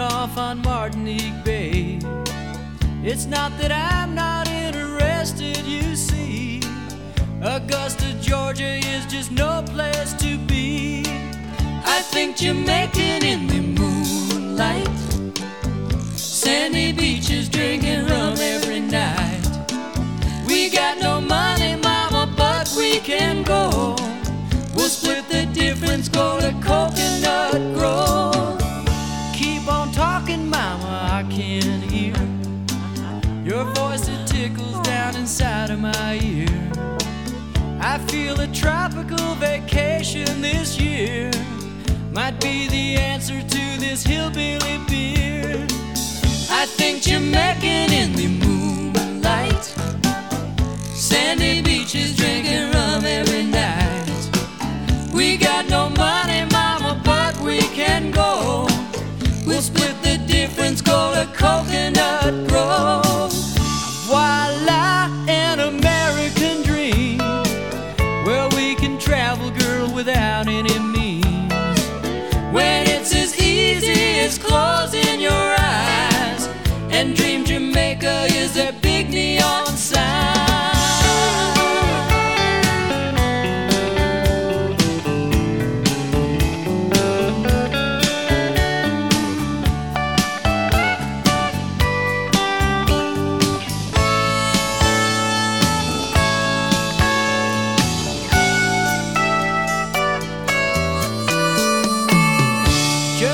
off on Martinique Bay. It's not that I'm not interested, you see. Augusta, Georgia is just no think Jamaican in the moonlight. Sandy beaches drinking rum every night. We got no money, mama, but we can go. We'll split the difference, go to Coconut Grove. Keep on talking, mama, I can hear your voice, it tickles down inside of my ear. I feel a tropical vacation this year might be the answer to this hillbilly beer. I think Jamaican in the moonlight, sandy beaches drinking rum every night. We got no money, mama, but we can go. We'll split the difference, go to Coconut Grove. Voila, an American dream where we can travel, girl, without any. When it's as easy as closing your eyes and dream Jamaica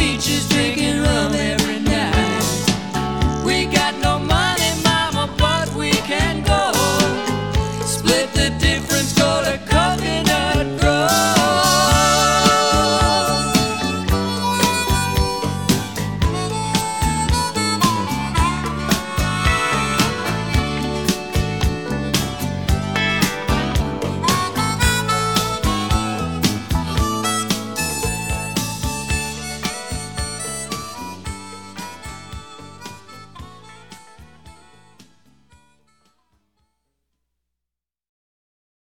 beaches drinking